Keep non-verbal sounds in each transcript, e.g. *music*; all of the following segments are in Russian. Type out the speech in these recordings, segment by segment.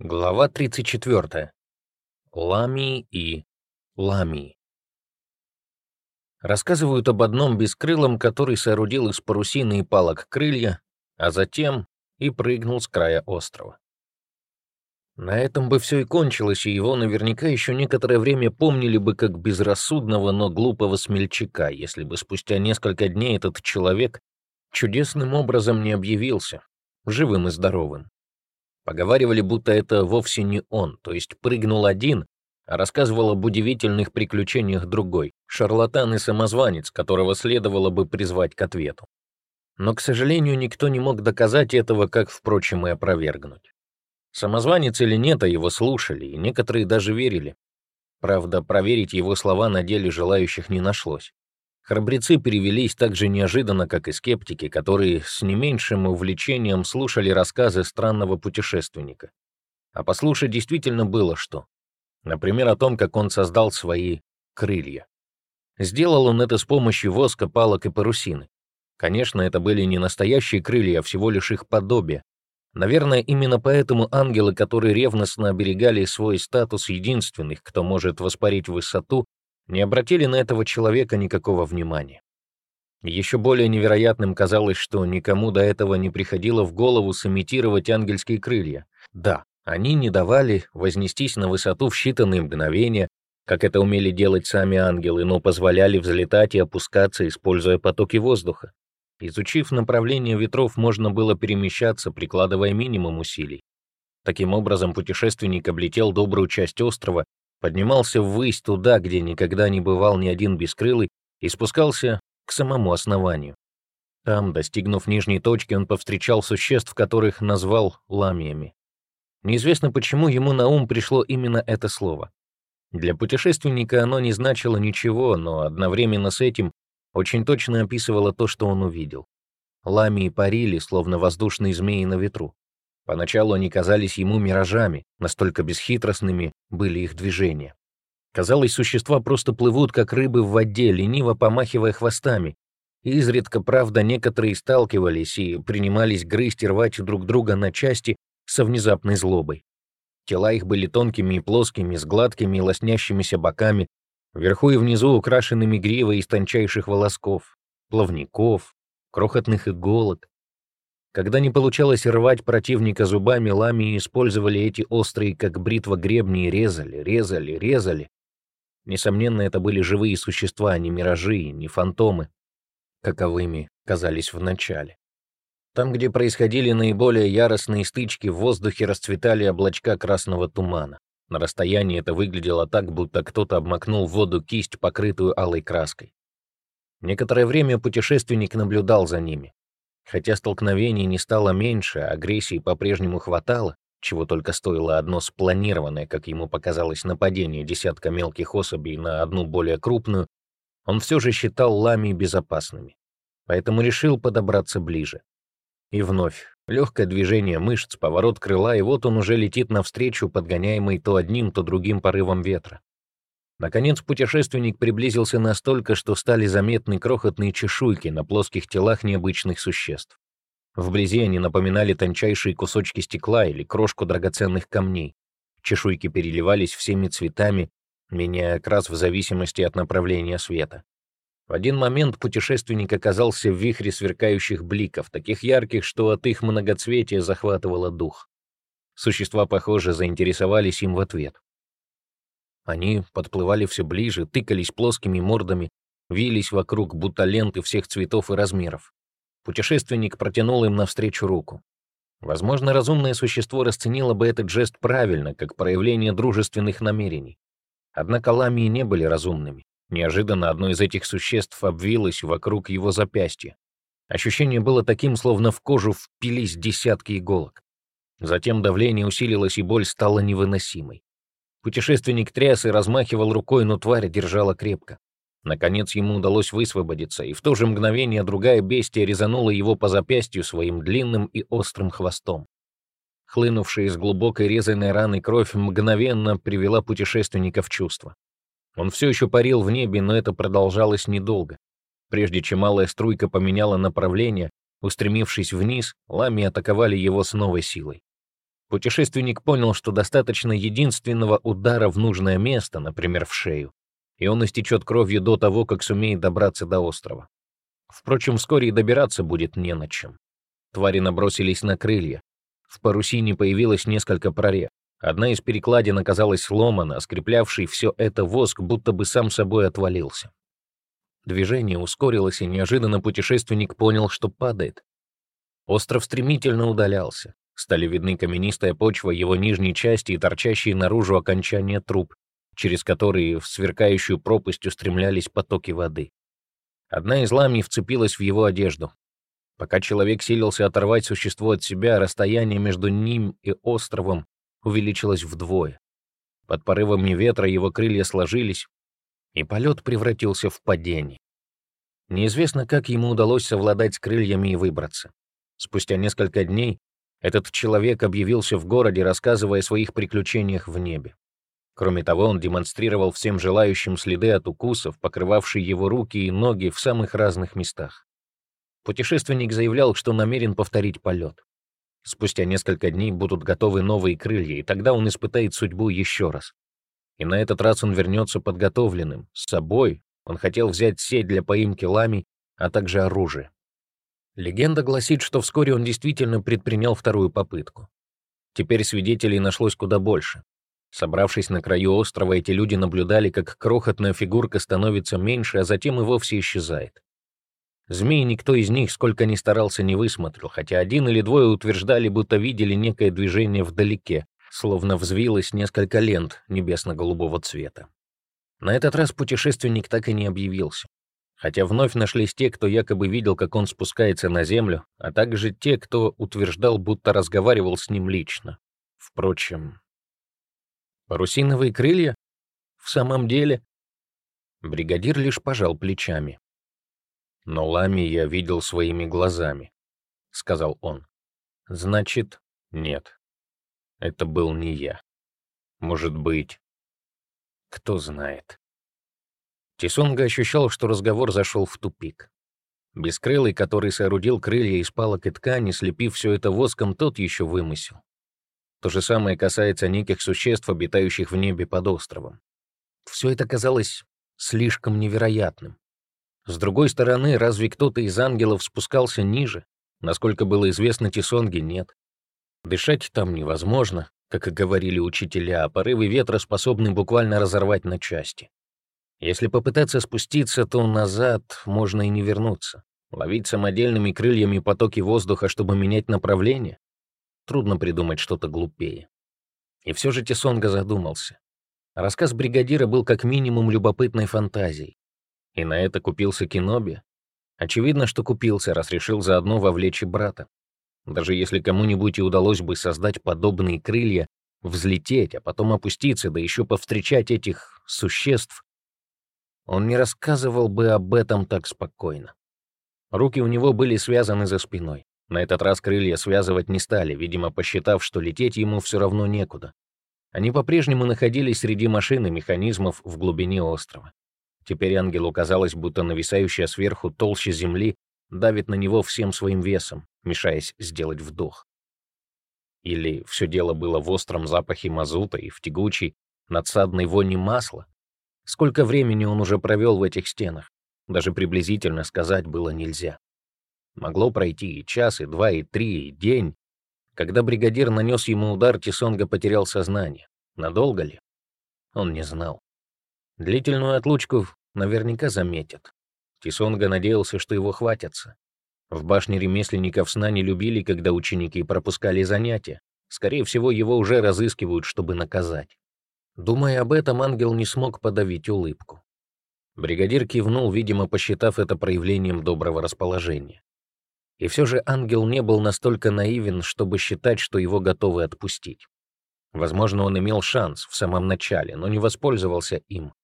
Глава 34. Лами и Лами. Рассказывают об одном бескрылом, который соорудил из парусины и палок крылья, а затем и прыгнул с края острова. На этом бы все и кончилось, и его наверняка еще некоторое время помнили бы как безрассудного, но глупого смельчака, если бы спустя несколько дней этот человек чудесным образом не объявился, живым и здоровым. Поговаривали, будто это вовсе не он, то есть прыгнул один, а рассказывал об удивительных приключениях другой, шарлатан и самозванец, которого следовало бы призвать к ответу. Но, к сожалению, никто не мог доказать этого, как, впрочем, и опровергнуть. Самозванец или нет, а его слушали, и некоторые даже верили. Правда, проверить его слова на деле желающих не нашлось. Храбрецы перевелись так же неожиданно, как и скептики, которые с не меньшим увлечением слушали рассказы странного путешественника. А послушать действительно было что. Например, о том, как он создал свои крылья. Сделал он это с помощью воска, палок и парусины. Конечно, это были не настоящие крылья, а всего лишь их подобие. Наверное, именно поэтому ангелы, которые ревностно оберегали свой статус единственных, кто может воспарить высоту, не обратили на этого человека никакого внимания. Еще более невероятным казалось, что никому до этого не приходило в голову сымитировать ангельские крылья. Да, они не давали вознестись на высоту в считанные мгновения, как это умели делать сами ангелы, но позволяли взлетать и опускаться, используя потоки воздуха. Изучив направление ветров, можно было перемещаться, прикладывая минимум усилий. Таким образом, путешественник облетел добрую часть острова поднимался ввысь туда, где никогда не бывал ни один бескрылый, и спускался к самому основанию. Там, достигнув нижней точки, он повстречал существ, которых назвал ламиями. Неизвестно, почему ему на ум пришло именно это слово. Для путешественника оно не значило ничего, но одновременно с этим очень точно описывало то, что он увидел. Ламии парили, словно воздушные змеи на ветру. Поначалу они казались ему миражами, настолько бесхитростными были их движения. Казалось, существа просто плывут, как рыбы в воде, лениво помахивая хвостами. Изредка, правда, некоторые сталкивались и принимались грызть и рвать друг друга на части со внезапной злобой. Тела их были тонкими и плоскими, с гладкими и лоснящимися боками, вверху и внизу украшенными гривой из тончайших волосков, плавников, крохотных иголок, когда не получалось рвать противника зубами, ламии использовали эти острые, как бритва, гребни и резали, резали, резали. Несомненно, это были живые существа, а не миражи, не фантомы, каковыми казались вначале. Там, где происходили наиболее яростные стычки, в воздухе расцветали облачка красного тумана. На расстоянии это выглядело так, будто кто-то обмакнул в воду кисть, покрытую алой краской. Некоторое время путешественник наблюдал за ними. Хотя столкновений не стало меньше, агрессии по-прежнему хватало, чего только стоило одно спланированное, как ему показалось, нападение десятка мелких особей на одну более крупную, он все же считал ламии безопасными, поэтому решил подобраться ближе. И вновь, легкое движение мышц, поворот крыла, и вот он уже летит навстречу, подгоняемый то одним, то другим порывом ветра. Наконец путешественник приблизился настолько, что стали заметны крохотные чешуйки на плоских телах необычных существ. Вблизи они напоминали тончайшие кусочки стекла или крошку драгоценных камней. Чешуйки переливались всеми цветами, меняя окрас в зависимости от направления света. В один момент путешественник оказался в вихре сверкающих бликов, таких ярких, что от их многоцветия захватывало дух. Существа, похоже, заинтересовались им в ответ. Они подплывали все ближе, тыкались плоскими мордами, вились вокруг, будто ленты всех цветов и размеров. Путешественник протянул им навстречу руку. Возможно, разумное существо расценило бы этот жест правильно, как проявление дружественных намерений. Однако ламии не были разумными. Неожиданно одно из этих существ обвилось вокруг его запястья. Ощущение было таким, словно в кожу впились десятки иголок. Затем давление усилилось, и боль стала невыносимой. Путешественник тряс и размахивал рукой, но тварь держала крепко. Наконец ему удалось высвободиться, и в то же мгновение другая бестия резанула его по запястью своим длинным и острым хвостом. Хлынувшая из глубокой резаной раны кровь мгновенно привела путешественника в чувство. Он все еще парил в небе, но это продолжалось недолго. Прежде чем малая струйка поменяла направление, устремившись вниз, ламии атаковали его с новой силой. Путешественник понял, что достаточно единственного удара в нужное место, например, в шею, и он истечет кровью до того, как сумеет добраться до острова. Впрочем, вскоре и добираться будет не на чем. Твари набросились на крылья. В парусине появилось несколько прорех. Одна из перекладин оказалась сломана, а скреплявший все это воск будто бы сам собой отвалился. Движение ускорилось, и неожиданно путешественник понял, что падает. Остров стремительно удалялся. Стали видны каменистая почва его нижней части и торчащие наружу окончания труб, через которые в сверкающую пропасть устремлялись потоки воды. Одна из ламий вцепилась в его одежду. Пока человек силился оторвать существо от себя, расстояние между ним и островом увеличилось вдвое. Под порывами ветра его крылья сложились, и полет превратился в падение. Неизвестно, как ему удалось совладать с крыльями и выбраться. Спустя несколько дней этот человек объявился в городе, рассказывая о своих приключениях в небе. Кроме того, он демонстрировал всем желающим следы от укусов, покрывавшие его руки и ноги в самых разных местах. Путешественник заявлял, что намерен повторить полет. Спустя несколько дней будут готовы новые крылья, и тогда он испытает судьбу еще раз. И на этот раз он вернется подготовленным. С собой он хотел взять сеть для поимки лами, а также оружие. Легенда гласит, что вскоре он действительно предпринял вторую попытку. Теперь свидетелей нашлось куда больше. Собравшись на краю острова, эти люди наблюдали, как крохотная фигурка становится меньше, а затем и вовсе исчезает. Змей никто из них, сколько ни старался, не высмотрел, хотя один или двое утверждали, будто видели некое движение вдалеке, словно взвилось несколько лент небесно-голубого цвета. На этот раз путешественник так и не объявился. Хотя вновь нашлись те, кто якобы видел, как он спускается на землю, а также те, кто утверждал, будто разговаривал с ним лично. Впрочем, Парусиновые крылья? В самом деле? Бригадир лишь пожал плечами. Но Лами я видел своими глазами, сказал он. Значит, нет. Это был не я. Может быть, кто знает. Тисонга ощущал, что разговор зашел в тупик. Бескрылый, который соорудил крылья из палок и ткани, слепив все это воском, тот еще вымысел. То же самое касается неких существ, обитающих в небе под островом. Все это казалось слишком невероятным. С другой стороны, разве кто-то из ангелов спускался ниже? Насколько было известно Тисонге, нет. Дышать там невозможно, как и говорили учителя, а порывы ветра способны буквально разорвать на части. Если попытаться спуститься, то назад можно и не вернуться. Ловить самодельными крыльями потоки воздуха, чтобы менять направление? Трудно придумать что-то глупее. И все же Тесонга задумался. Рассказ бригадира был как минимум любопытной фантазией. И на это купился Киноби. Очевидно, что купился, раз решил заодно вовлечь и брата. Даже если кому-нибудь и удалось бы создать подобные крылья, взлететь, а потом опуститься, да еще повстречать этих существ, он не рассказывал бы об этом так спокойно. Руки у него были связаны за спиной. На этот раз крылья связывать не стали, видимо, посчитав, что лететь ему все равно некуда. Они по-прежнему находились среди машин и механизмов в глубине острова. Теперь ангелу казалось, будто нависающая сверху толще земли давит на него всем своим весом, мешаясь сделать вдох. Или все дело было в остром запахе мазута и в тягучей, надсадной вони масла? Сколько времени он уже провел в этих стенах? Даже приблизительно сказать было нельзя. Могло пройти и час, и два, и три, и день. Когда бригадир нанес ему удар, Тисонга потерял сознание. Надолго ли? Он не знал. Длительную отлучку наверняка заметят. Тисонга надеялся, что его хватятся. В башне ремесленников сна не любили, когда ученики пропускали занятия. Скорее всего, его уже разыскивают, чтобы наказать. Думая об этом, ангел не смог подавить улыбку. Бригадир кивнул, видимо, посчитав это проявлением доброго расположения. И все же ангел не был настолько наивен, чтобы считать, что его готовы отпустить. Возможно, он имел шанс в самом начале, но не воспользовался им.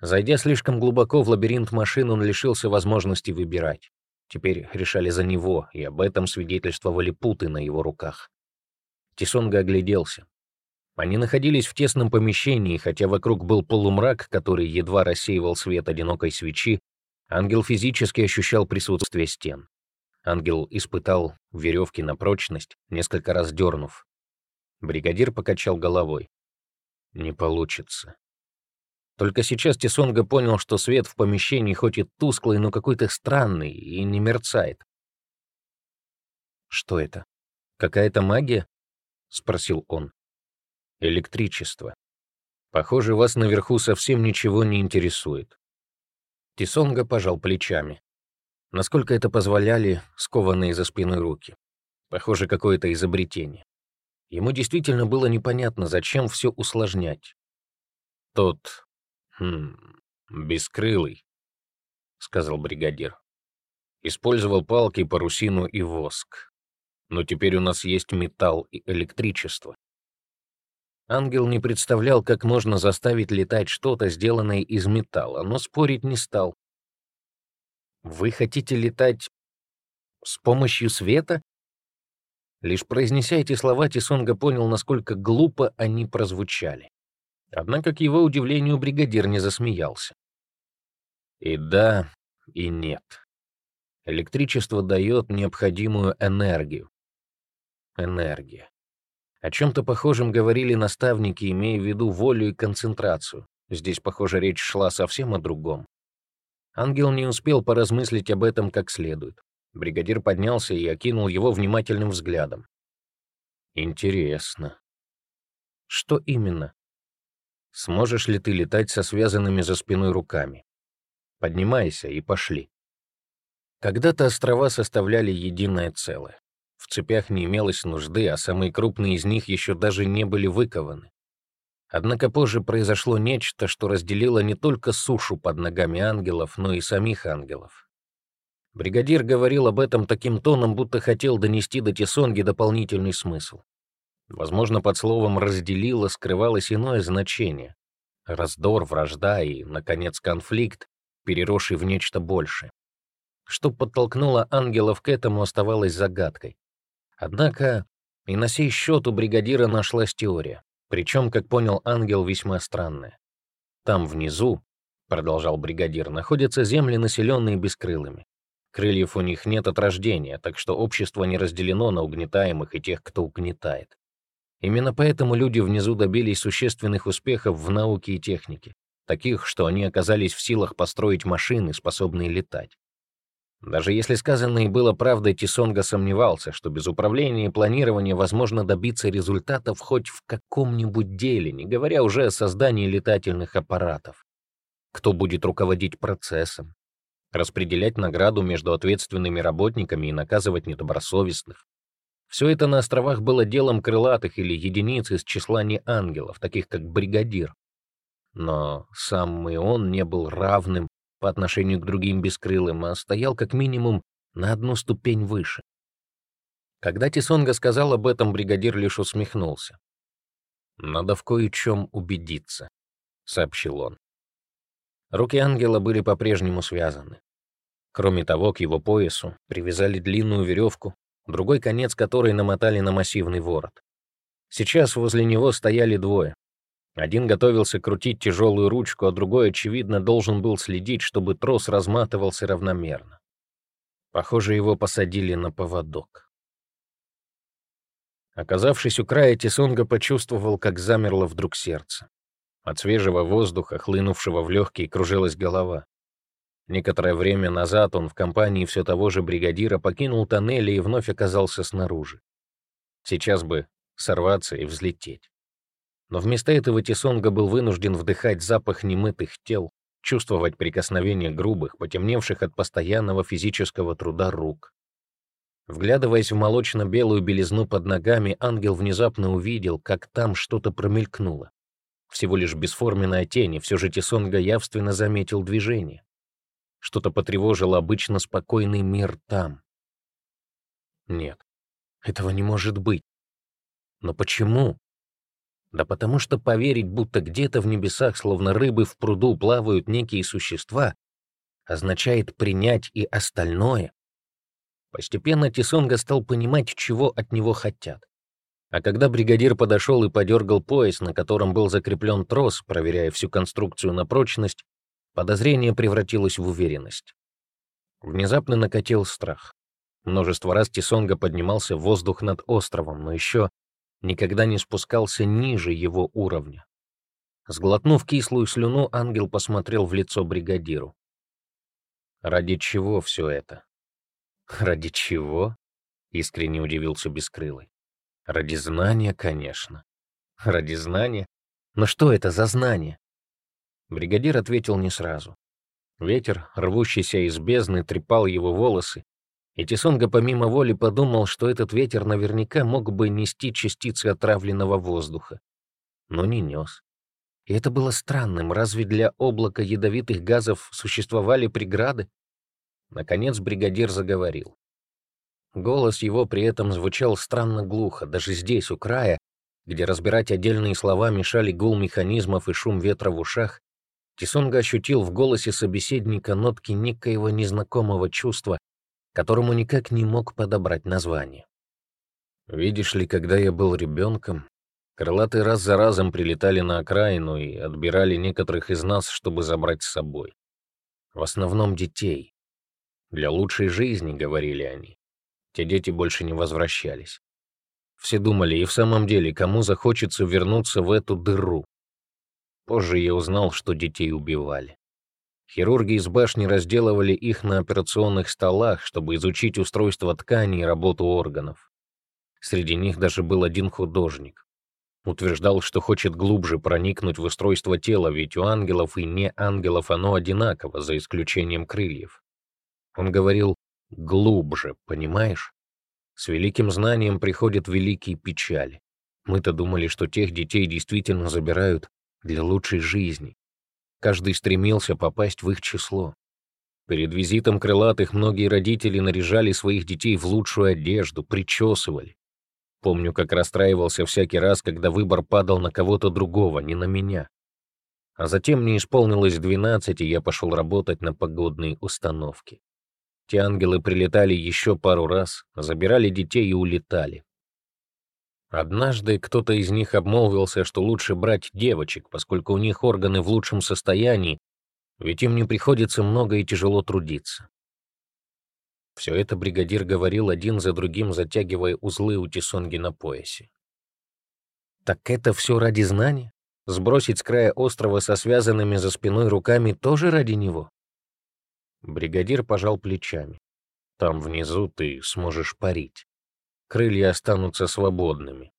Зайдя слишком глубоко в лабиринт машин, он лишился возможности выбирать. Теперь решали за него, и об этом свидетельствовали путы на его руках. Тисонга огляделся. Они находились в тесном помещении, хотя вокруг был полумрак, который едва рассеивал свет одинокой свечи, ангел физически ощущал присутствие стен. Ангел испытал веревки на прочность, несколько раз дернув. Бригадир покачал головой. Не получится. Только сейчас Тисонга понял, что свет в помещении хоть и тусклый, но какой-то странный и не мерцает. «Что это? Какая-то магия?» — спросил он. «Электричество. Похоже, вас наверху совсем ничего не интересует». Тисонга пожал плечами. Насколько это позволяли скованные за спиной руки. Похоже, какое-то изобретение. Ему действительно было непонятно, зачем все усложнять. Тот «Хм, бескрылый», — сказал бригадир. «Использовал палки, парусину и воск. Но теперь у нас есть металл и электричество». Ангел не представлял, как можно заставить летать что-то, сделанное из металла, но спорить не стал. «Вы хотите летать с помощью света?» Лишь произнеся эти слова, Тисонга понял, насколько глупо они прозвучали. Однако, к его удивлению, бригадир не засмеялся. И да, и нет. Электричество дает необходимую энергию. Энергия. О чем-то похожем говорили наставники, имея в виду волю и концентрацию. Здесь, похоже, речь шла совсем о другом. Ангел не успел поразмыслить об этом как следует. Бригадир поднялся и окинул его внимательным взглядом. «Интересно». «Что именно?» Сможешь ли ты летать со связанными за спиной руками? Поднимайся и пошли. Когда-то острова составляли единое целое. В цепях не имелось нужды, а самые крупные из них еще даже не были выкованы. Однако позже произошло нечто, что разделило не только сушу под ногами ангелов, но и самих ангелов. Бригадир говорил об этом таким тоном, будто хотел донести до Тесонги дополнительный смысл. Возможно, под словом «разделило» скрывалось иное значение. Раздор, вражда и, наконец, конфликт, переросший в нечто большее. Что подтолкнуло ангелов к этому, оставалось загадкой. Однако и на сей счет у бригадира нашлась теория, причем, как понял ангел, весьма странная. Там внизу, продолжал бригадир, находятся земли, населенные бескрылыми. Крыльев у них нет от рождения, так что общество не разделено на угнетаемых и тех, кто угнетает. Именно поэтому люди внизу добились существенных успехов в науке и технике, таких, что они оказались в силах построить машины, способные летать. Даже если сказанное было правдой, Тисонга сомневался, что без управления и планирования возможно добиться результатов хоть в каком-нибудь деле, не говоря уже о создании летательных аппаратов. Кто будет руководить процессом? Распределять награду между ответственными работниками и наказывать недобросовестных? Все это на островах было делом крылатых или единиц из числа не ангелов, таких как бригадир. Но сам и он не был равным по отношению к другим бескрылым, а стоял как минимум на одну ступень выше. Когда Тисонга сказал об этом, бригадир лишь усмехнулся. «Надо в кое-чем убедиться», — сообщил он. Руки ангела были по-прежнему связаны. Кроме того, к его поясу привязали длинную веревку, другой конец которой намотали на массивный ворот. Сейчас возле него стояли двое. Один готовился крутить тяжелую ручку, а другой, очевидно, должен был следить, чтобы трос разматывался равномерно. Похоже, его посадили на поводок. Оказавшись у края, Тисонга почувствовал, как замерло вдруг сердце. От свежего воздуха, хлынувшего в легкие, кружилась голова. Некоторое время назад он в компании все того же бригадира покинул тоннели и вновь оказался снаружи. Сейчас бы сорваться и взлететь. Но вместо этого Тисонга был вынужден вдыхать запах немытых тел, чувствовать прикосновение грубых, потемневших от постоянного физического труда рук. Вглядываясь в молочно-белую белизну под ногами, ангел внезапно увидел, как там что-то промелькнуло. Всего лишь бесформенная тень, и все же Тисонга явственно заметил движение. Что-то потревожило обычно спокойный мир там. Нет, этого не может быть. Но почему? Да потому что поверить, будто где-то в небесах, словно рыбы в пруду, плавают некие существа, означает принять и остальное. Постепенно Тисонга стал понимать, чего от него хотят. А когда бригадир подошел и подергал пояс, на котором был закреплен трос, проверяя всю конструкцию на прочность, Подозрение превратилось в уверенность. Внезапно накатил страх. Множество раз Тисонга поднимался в воздух над островом, но еще никогда не спускался ниже его уровня. Сглотнув кислую слюну, ангел посмотрел в лицо бригадиру. «Ради чего все это?» *laughs* «Ради чего?» — искренне удивился Бескрылый. «Ради знания, конечно. Ради знания? Но что это за знание?» Бригадир ответил не сразу. Ветер, рвущийся из бездны, трепал его волосы, и Тисонга помимо воли подумал, что этот ветер наверняка мог бы нести частицы отравленного воздуха. Но не нес. И это было странным. Разве для облака ядовитых газов существовали преграды? Наконец бригадир заговорил. Голос его при этом звучал странно глухо, даже здесь, у края, где разбирать отдельные слова мешали гул механизмов и шум ветра в ушах, Тисонга ощутил в голосе собеседника нотки некоего незнакомого чувства, которому никак не мог подобрать название. «Видишь ли, когда я был ребенком, крылатые раз за разом прилетали на окраину и отбирали некоторых из нас, чтобы забрать с собой. В основном детей. Для лучшей жизни, — говорили они. Те дети больше не возвращались. Все думали, и в самом деле, кому захочется вернуться в эту дыру. Позже я узнал, что детей убивали. Хирурги из башни разделывали их на операционных столах, чтобы изучить устройство ткани и работу органов. Среди них даже был один художник. Утверждал, что хочет глубже проникнуть в устройство тела, ведь у ангелов и не ангелов оно одинаково, за исключением крыльев. Он говорил «глубже», понимаешь? С великим знанием приходят великие печали. Мы-то думали, что тех детей действительно забирают для лучшей жизни. Каждый стремился попасть в их число. Перед визитом крылатых многие родители наряжали своих детей в лучшую одежду, причесывали. Помню, как расстраивался всякий раз, когда выбор падал на кого-то другого, не на меня. А затем мне исполнилось 12, и я пошел работать на погодные установки. Те ангелы прилетали еще пару раз, забирали детей и улетали. Однажды кто-то из них обмолвился, что лучше брать девочек, поскольку у них органы в лучшем состоянии, ведь им не приходится много и тяжело трудиться. Все это бригадир говорил один за другим, затягивая узлы у тесонги на поясе. Так это все ради знания? Сбросить с края острова со связанными за спиной руками тоже ради него? Бригадир пожал плечами. Там внизу ты сможешь парить крылья останутся свободными.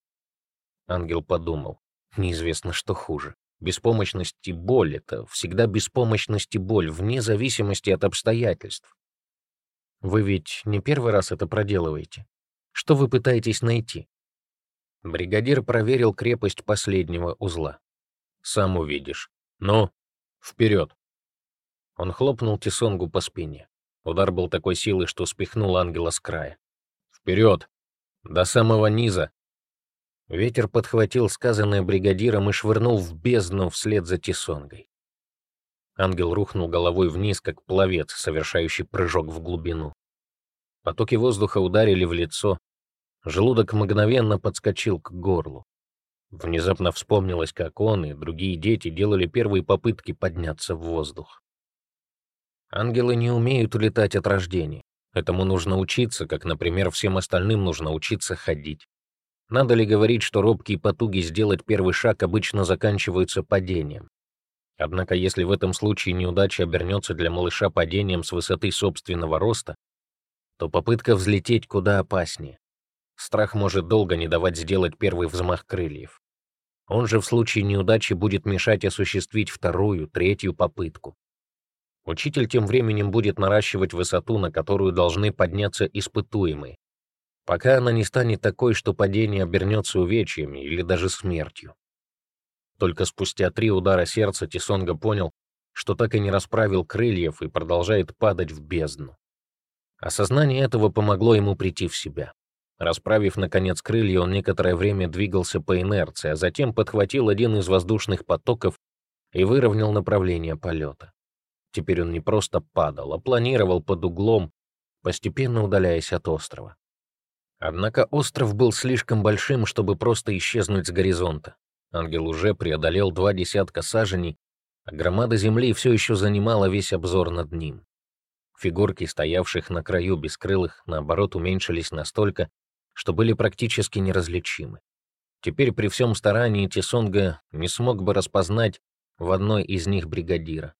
Ангел подумал, неизвестно, что хуже. Беспомощность и боль — это всегда беспомощность и боль, вне зависимости от обстоятельств. Вы ведь не первый раз это проделываете. Что вы пытаетесь найти? Бригадир проверил крепость последнего узла. Сам увидишь. Ну, вперед! Он хлопнул Тисонгу по спине. Удар был такой силы, что спихнул ангела с края. «Вперед!» До самого низа. Ветер подхватил сказанное бригадиром и швырнул в бездну вслед за Тисонгой. Ангел рухнул головой вниз, как пловец, совершающий прыжок в глубину. Потоки воздуха ударили в лицо. Желудок мгновенно подскочил к горлу. Внезапно вспомнилось, как он и другие дети делали первые попытки подняться в воздух. Ангелы не умеют улетать от рождения. Этому нужно учиться, как, например, всем остальным нужно учиться ходить. Надо ли говорить, что робкие потуги сделать первый шаг обычно заканчиваются падением? Однако, если в этом случае неудача обернется для малыша падением с высоты собственного роста, то попытка взлететь куда опаснее. Страх может долго не давать сделать первый взмах крыльев. Он же в случае неудачи будет мешать осуществить вторую, третью попытку. Учитель тем временем будет наращивать высоту, на которую должны подняться испытуемые, пока она не станет такой, что падение обернется увечьями или даже смертью. Только спустя три удара сердца Тисонга понял, что так и не расправил крыльев и продолжает падать в бездну. Осознание этого помогло ему прийти в себя. Расправив, наконец, крылья, он некоторое время двигался по инерции, а затем подхватил один из воздушных потоков и выровнял направление полета. Теперь он не просто падал, а планировал под углом, постепенно удаляясь от острова. Однако остров был слишком большим, чтобы просто исчезнуть с горизонта. Ангел уже преодолел два десятка саженей, а громада земли все еще занимала весь обзор над ним. Фигурки, стоявших на краю бескрылых, наоборот, уменьшились настолько, что были практически неразличимы. Теперь при всем старании Тисонга не смог бы распознать в одной из них бригадира.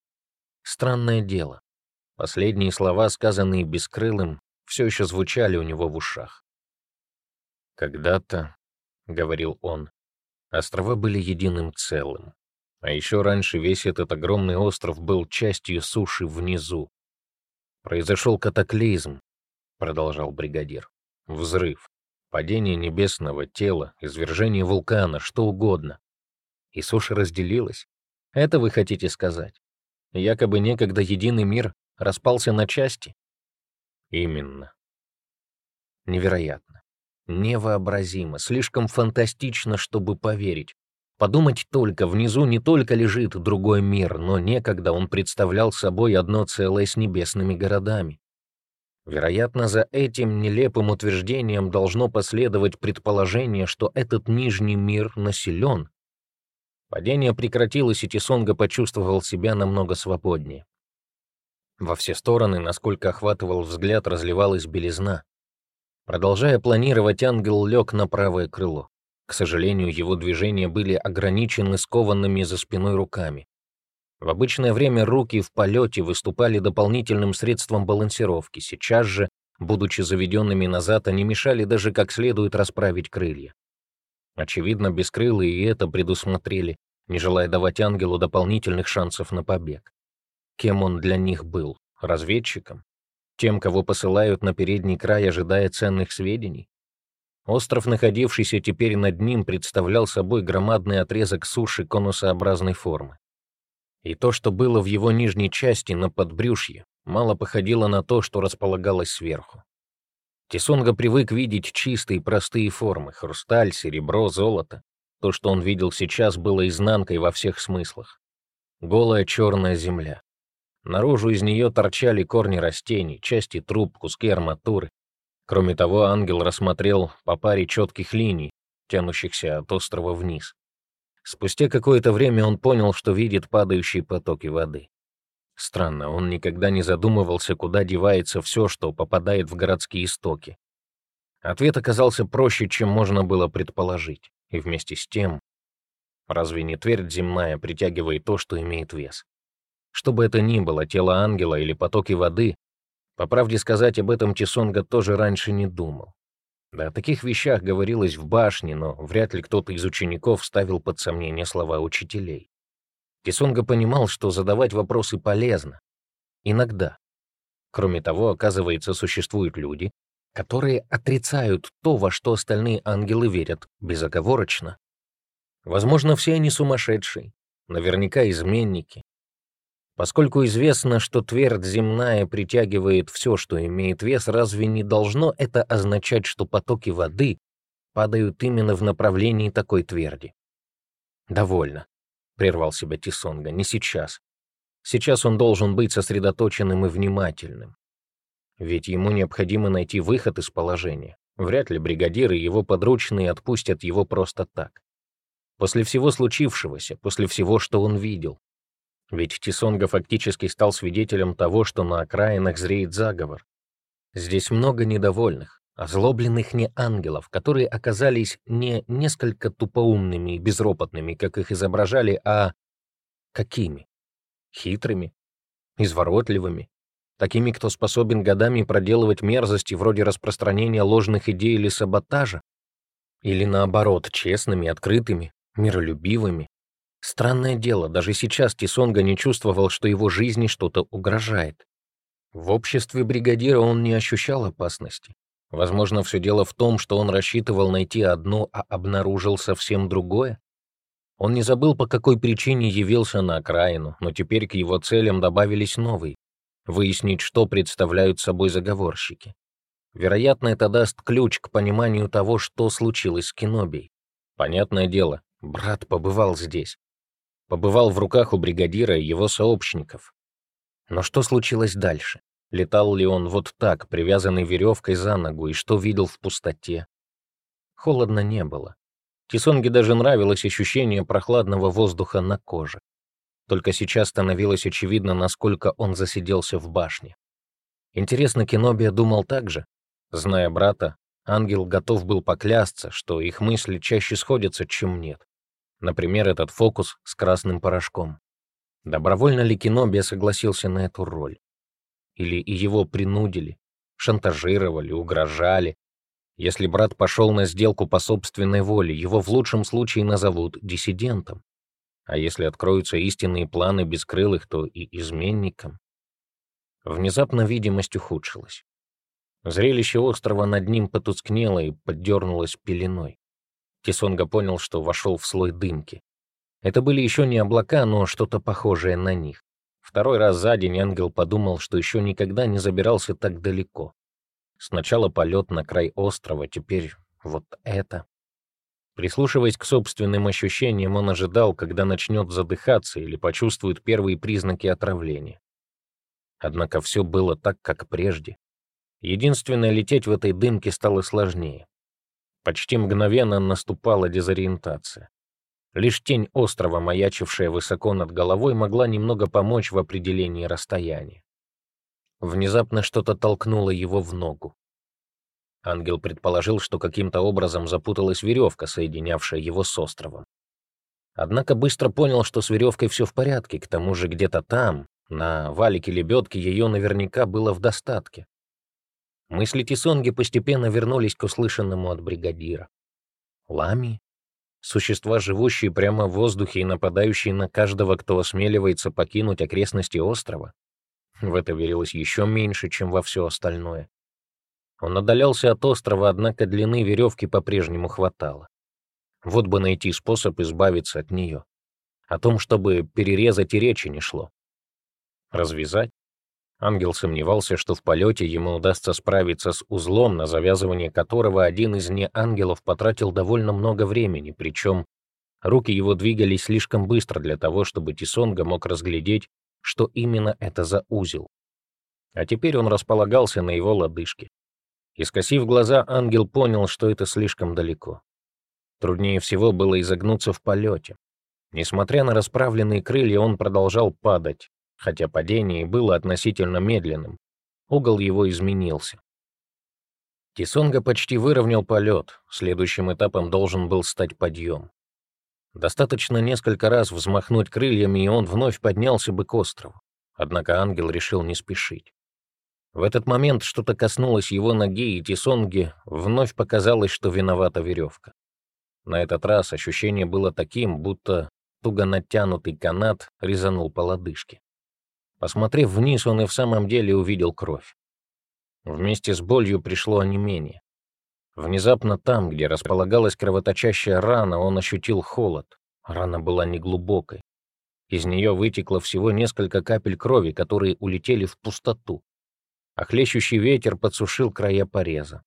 Странное дело. Последние слова, сказанные Бескрылым, все еще звучали у него в ушах. «Когда-то», — говорил он, — «острова были единым целым. А еще раньше весь этот огромный остров был частью суши внизу. Произошел катаклизм, продолжал бригадир. Взрыв, падение небесного тела, извержение вулкана, что угодно. И суша разделилась. Это вы хотите сказать? Якобы некогда единый мир распался на части? Именно. Невероятно. Невообразимо, слишком фантастично, чтобы поверить. Подумать только, внизу не только лежит другой мир, но некогда он представлял собой одно целое с небесными городами. Вероятно, за этим нелепым утверждением должно последовать предположение, что этот нижний мир населен. Падение прекратилось, и Тисонга почувствовал себя намного свободнее. Во все стороны, насколько охватывал взгляд, разливалась белизна. Продолжая планировать, ангел лег на правое крыло. К сожалению, его движения были ограничены скованными за спиной руками. В обычное время руки в полете выступали дополнительным средством балансировки. Сейчас же, будучи заведенными назад, они мешали даже как следует расправить крылья. Очевидно, бескрылые и это предусмотрели, не желая давать ангелу дополнительных шансов на побег. Кем он для них был? Разведчиком? Тем, кого посылают на передний край, ожидая ценных сведений? Остров, находившийся теперь над ним, представлял собой громадный отрезок суши конусообразной формы. И то, что было в его нижней части, на подбрюшье, мало походило на то, что располагалось сверху. Тисонга привык видеть чистые простые формы — хрусталь, серебро, золото. То, что он видел сейчас, было изнанкой во всех смыслах. Голая черная земля. Наружу из нее торчали корни растений, части труб, куски арматуры, Кроме того, ангел рассмотрел по паре четких линий, тянущихся от острова вниз. Спустя какое-то время он понял, что видит падающие потоки воды. Странно, он никогда не задумывался, куда девается все, что попадает в городские истоки. Ответ оказался проще, чем можно было предположить, и вместе с тем, разве не твердь земная притягивает то, что имеет вес? Что бы это ни было, тело ангела или потоки воды, по правде сказать, об этом Тисонга тоже раньше не думал. Да, о таких вещах говорилось в башне, но вряд ли кто-то из учеников ставил под сомнение слова учителей. Тисонга понимал, что задавать вопросы полезно. Иногда. Кроме того, оказывается, существуют люди, которые отрицают то, во что остальные ангелы верят, безоговорочно. Возможно, все они сумасшедшие, наверняка изменники, Поскольку известно, что твердь земная притягивает все, что имеет вес, разве не должно это означать, что потоки воды падают именно в направлении такой тверди? «Довольно», — прервал себя Тисонга, — «не сейчас. Сейчас он должен быть сосредоточенным и внимательным. Ведь ему необходимо найти выход из положения. Вряд ли бригадиры и его подручные отпустят его просто так. После всего случившегося, после всего, что он видел, ведь Тисонга фактически стал свидетелем того, что на окраинах зреет заговор. Здесь много недовольных, озлобленных не ангелов, которые оказались не несколько тупоумными и безропотными, как их изображали, а какими? Хитрыми, изворотливыми, такими, кто способен годами проделывать мерзости вроде распространения ложных идей или саботажа, или наоборот, честными, открытыми, миролюбивыми, Странное дело, даже сейчас Тисонга не чувствовал, что его жизни что-то угрожает. В обществе бригадира он не ощущал опасности. Возможно, все дело в том, что он рассчитывал найти одно, а обнаружил совсем другое. Он не забыл, по какой причине явился на окраину, но теперь к его целям добавились новые — выяснить, что представляют собой заговорщики. Вероятно, это даст ключ к пониманию того, что случилось с Кинобией. Понятное дело, брат побывал здесь побывал в руках у бригадира и его сообщников. Но что случилось дальше? Летал ли он вот так, привязанный веревкой за ногу, и что видел в пустоте? Холодно не было. Тисонге даже нравилось ощущение прохладного воздуха на коже. Только сейчас становилось очевидно, насколько он засиделся в башне. Интересно, Кенобия думал так же? Зная брата, ангел готов был поклясться, что их мысли чаще сходятся, чем нет. Например, этот фокус с красным порошком. Добровольно ли Киноби согласился на эту роль? Или и его принудили, шантажировали, угрожали? Если брат пошел на сделку по собственной воле, его в лучшем случае назовут диссидентом. А если откроются истинные планы бескрылых, то и изменником. Внезапно видимость ухудшилась. Зрелище острова над ним потускнело и поддернулось пеленой. Тисонга понял, что вошел в слой дымки. Это были еще не облака, но что-то похожее на них. Второй раз за день ангел подумал, что еще никогда не забирался так далеко. Сначала полет на край острова, теперь вот это. Прислушиваясь к собственным ощущениям, он ожидал, когда начнет задыхаться или почувствует первые признаки отравления. Однако все было так, как прежде. Единственное, лететь в этой дымке стало сложнее. Почти мгновенно наступала дезориентация. Лишь тень острова, маячившая высоко над головой, могла немного помочь в определении расстояния. Внезапно что-то толкнуло его в ногу. Ангел предположил, что каким-то образом запуталась веревка, соединявшая его с островом. Однако быстро понял, что с веревкой все в порядке, к тому же где-то там, на валике лебедки, ее наверняка было в достатке. Мысли Тисонги постепенно вернулись к услышанному от бригадира. Лами? Существа, живущие прямо в воздухе и нападающие на каждого, кто осмеливается покинуть окрестности острова? В это верилось еще меньше, чем во все остальное. Он отдалялся от острова, однако длины веревки по-прежнему хватало. Вот бы найти способ избавиться от нее. О том, чтобы перерезать и речи не шло. Развязать? Ангел сомневался, что в полете ему удастся справиться с узлом, на завязывание которого один из неангелов потратил довольно много времени, причем руки его двигались слишком быстро для того, чтобы Тисонга мог разглядеть, что именно это за узел. А теперь он располагался на его лодыжке. И скосив глаза, ангел понял, что это слишком далеко. Труднее всего было изогнуться в полете. Несмотря на расправленные крылья, он продолжал падать, хотя падение было относительно медленным. Угол его изменился. Тисонга почти выровнял полет, следующим этапом должен был стать подъем. Достаточно несколько раз взмахнуть крыльями, и он вновь поднялся бы к острову. Однако ангел решил не спешить. В этот момент что-то коснулось его ноги, и Тисонге вновь показалось, что виновата веревка. На этот раз ощущение было таким, будто туго натянутый канат резанул по лодыжке. Посмотрев вниз, он и в самом деле увидел кровь. Вместе с болью пришло онемение. Внезапно там, где располагалась кровоточащая рана, он ощутил холод. Рана была неглубокой. Из нее вытекло всего несколько капель крови, которые улетели в пустоту а хлещущий ветер подсушил края пореза.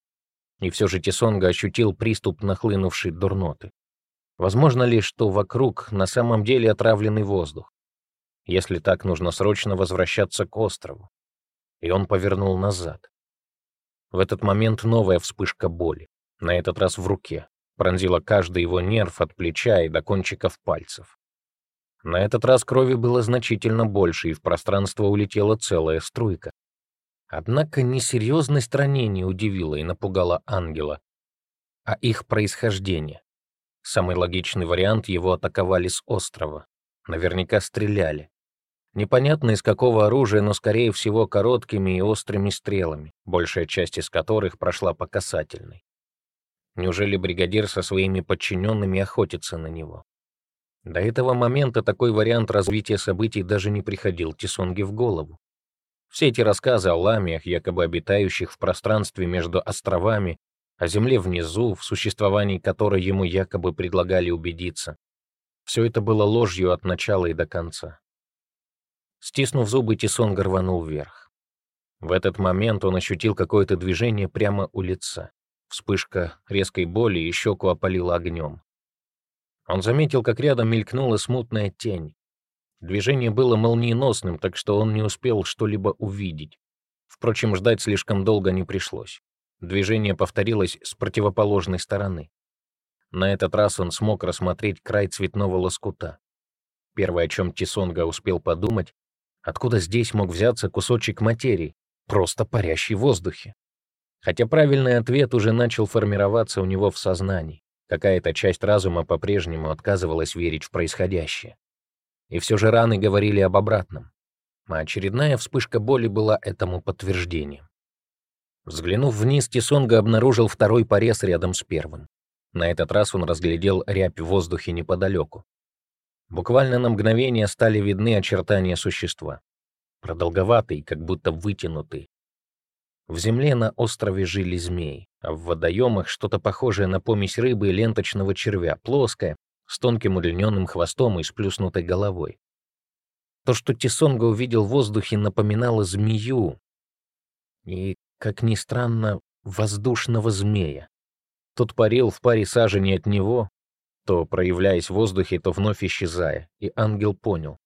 И все же Тесонга ощутил приступ нахлынувшей дурноты. Возможно ли, что вокруг на самом деле отравленный воздух? Если так, нужно срочно возвращаться к острову. И он повернул назад. В этот момент новая вспышка боли, на этот раз в руке, пронзила каждый его нерв от плеча и до кончиков пальцев. На этот раз крови было значительно больше, и в пространство улетела целая струйка. Однако несерьезность ранения удивила и напугала ангела, а их происхождение. Самый логичный вариант — его атаковали с острова. Наверняка стреляли. Непонятно из какого оружия, но, скорее всего, короткими и острыми стрелами, большая часть из которых прошла по касательной. Неужели бригадир со своими подчиненными охотится на него? До этого момента такой вариант развития событий даже не приходил Тисонге в голову. Все эти рассказы о ламиях, якобы обитающих в пространстве между островами, о земле внизу, в существовании которой ему якобы предлагали убедиться, все это было ложью от начала и до конца. Стиснув зубы, Тисон рванул вверх. В этот момент он ощутил какое-то движение прямо у лица. Вспышка резкой боли и щеку опалила огнем. Он заметил, как рядом мелькнула смутная тень. Движение было молниеносным, так что он не успел что-либо увидеть. Впрочем, ждать слишком долго не пришлось. Движение повторилось с противоположной стороны. На этот раз он смог рассмотреть край цветного лоскута. Первое, о чем Тисонга успел подумать, откуда здесь мог взяться кусочек материи, просто парящий в воздухе. Хотя правильный ответ уже начал формироваться у него в сознании. Какая-то часть разума по-прежнему отказывалась верить в происходящее. И все же раны говорили об обратном. А очередная вспышка боли была этому подтверждением. Взглянув вниз, Тисонга обнаружил второй порез рядом с первым. На этот раз он разглядел рябь в воздухе неподалеку. Буквально на мгновение стали видны очертания существа. Продолговатые, как будто вытянутые. В земле на острове жили змеи, а в водоемах что-то похожее на помесь рыбы и ленточного червя, плоское, с тонким удлиненным хвостом и сплюснутой головой. То, что Тисонга увидел в воздухе, напоминало змею. И, как ни странно, воздушного змея. Тот парил в паре саженей от него, то проявляясь в воздухе, то вновь исчезая, и ангел понял.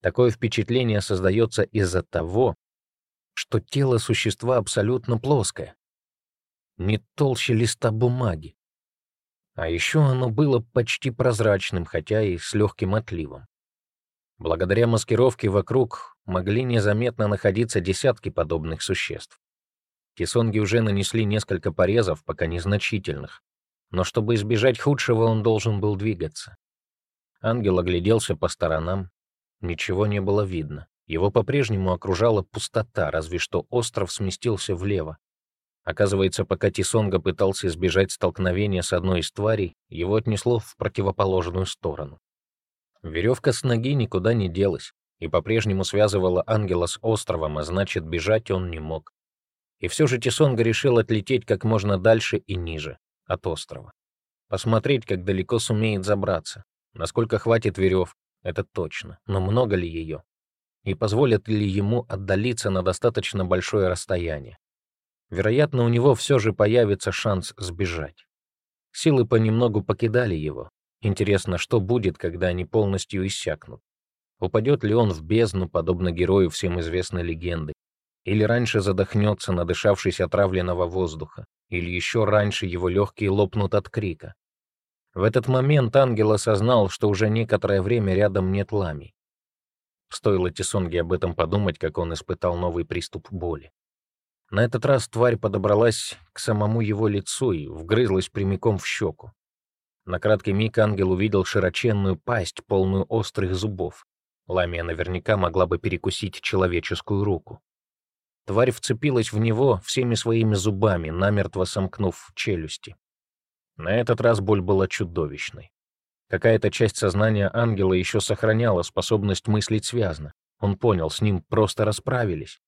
Такое впечатление создается из-за того, что тело существа абсолютно плоское, не толще листа бумаги. А еще оно было почти прозрачным, хотя и с легким отливом. Благодаря маскировке вокруг могли незаметно находиться десятки подобных существ. Кисонги уже нанесли несколько порезов, пока незначительных, но чтобы избежать худшего, он должен был двигаться. Ангел огляделся по сторонам, ничего не было видно. Его по-прежнему окружала пустота, разве что остров сместился влево. Оказывается, пока Тисонга пытался избежать столкновения с одной из тварей, его отнесло в противоположную сторону. Веревка с ноги никуда не делась и по-прежнему связывала ангела с островом, а значит, бежать он не мог. И все же Тисонга решил отлететь как можно дальше и ниже, от острова. Посмотреть, как далеко сумеет забраться. Насколько хватит верев, это точно, но много ли ее? И позволят ли ему отдалиться на достаточно большое расстояние? Вероятно, у него все же появится шанс сбежать. Силы понемногу покидали его, Интересно, что будет, когда они полностью иссякнут? Упадет ли он в бездну, подобно герою всем известной легенды? Или раньше задохнется, надышавшись отравленного воздуха? Или еще раньше его легкие лопнут от крика? В этот момент ангел осознал, что уже некоторое время рядом нет ламий. Стоило Тисонге об этом подумать, как он испытал новый приступ боли. На этот раз тварь подобралась к самому его лицу и вгрызлась прямиком в щеку. На краткий миг ангел увидел широченную пасть, полную острых зубов. Ламия наверняка могла бы перекусить человеческую руку. Тварь вцепилась в него всеми своими зубами, намертво сомкнув челюсти. На этот раз боль была чудовищной. Какая-то часть сознания ангела еще сохраняла способность мыслить связно. Он понял, с ним просто расправились.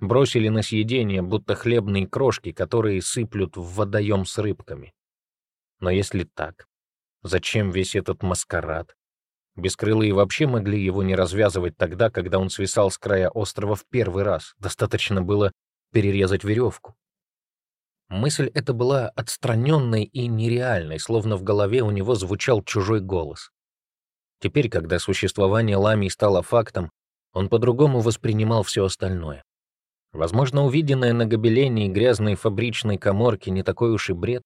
Бросили на съедение, будто хлебные крошки, которые сыплют в водоем с рыбками. Но если так, Зачем весь этот маскарад? Бескрылые вообще могли его не развязывать тогда, когда он свисал с края острова в первый раз. Достаточно было перерезать веревку. Мысль эта была отстраненной и нереальной, словно в голове у него звучал чужой голос. Теперь, когда существование Ламии стало фактом, он по-другому воспринимал все остальное. Возможно, увиденное на гобелене и грязной фабричной коморке не такой уж и бред.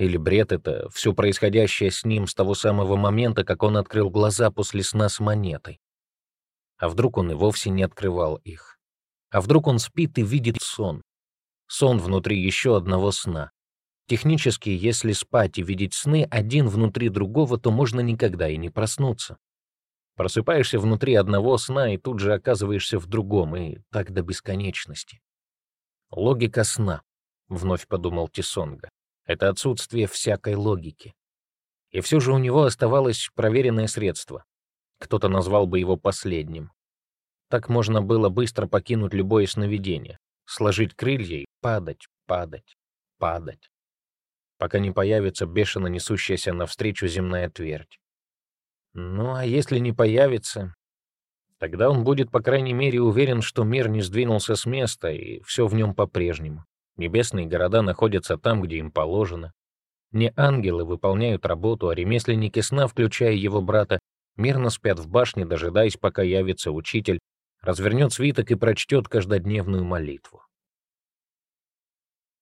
Или бред это все происходящее с ним с того самого момента, как он открыл глаза после сна с монетой. А вдруг он и вовсе не открывал их? А вдруг он спит и видит сон? Сон внутри еще одного сна. Технически, если спать и видеть сны один внутри другого, то можно никогда и не проснуться. Просыпаешься внутри одного сна и тут же оказываешься в другом, и так до бесконечности. «Логика сна», — вновь подумал Тисонга это отсутствие всякой логики. И все же у него оставалось проверенное средство. Кто-то назвал бы его последним. Так можно было быстро покинуть любое сновидение, сложить крылья и падать, падать, падать, пока не появится бешено несущаяся навстречу земная твердь. Ну а если не появится, тогда он будет, по крайней мере, уверен, что мир не сдвинулся с места и все в нем по-прежнему. Небесные города находятся там, где им положено. Не ангелы выполняют работу, а ремесленники сна, включая его брата, мирно спят в башне, дожидаясь, пока явится учитель, развернет свиток и прочтет каждодневную молитву.